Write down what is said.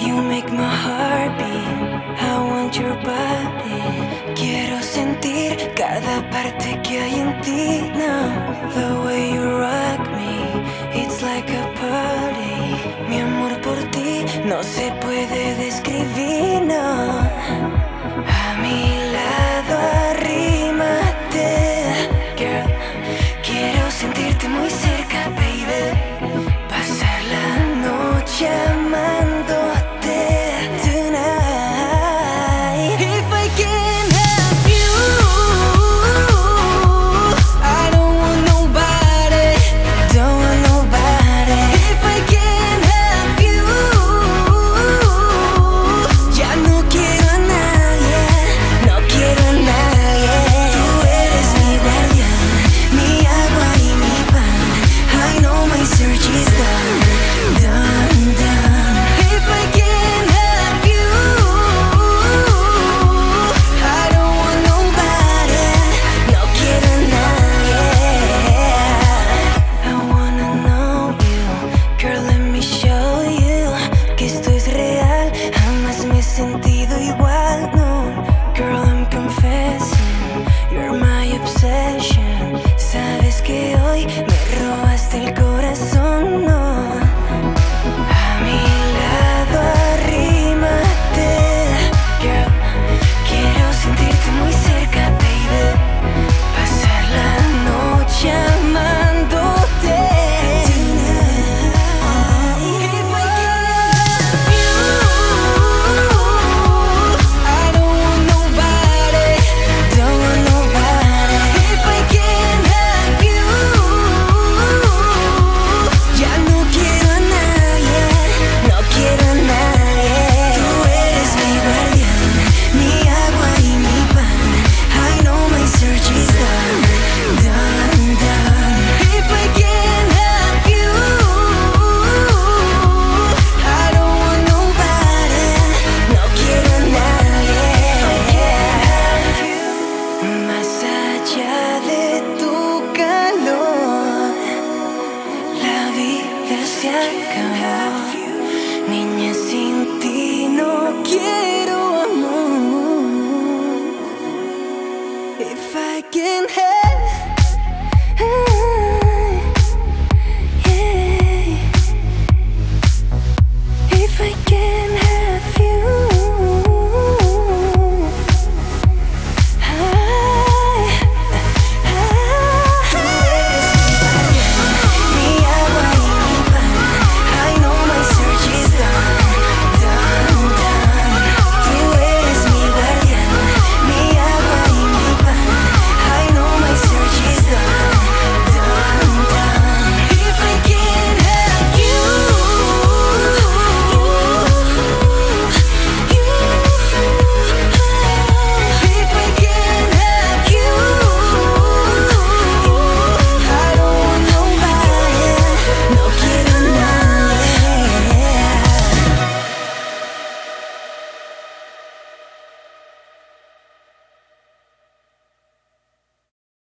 You make my heart beat. I want your body. Quiero sentir cada parte que hay en ti now. The way you rock me, it's like a party. Mi amor por ti no se puede describir, no. vida se acabó. Niña, sin ti no quiero amor. If I can help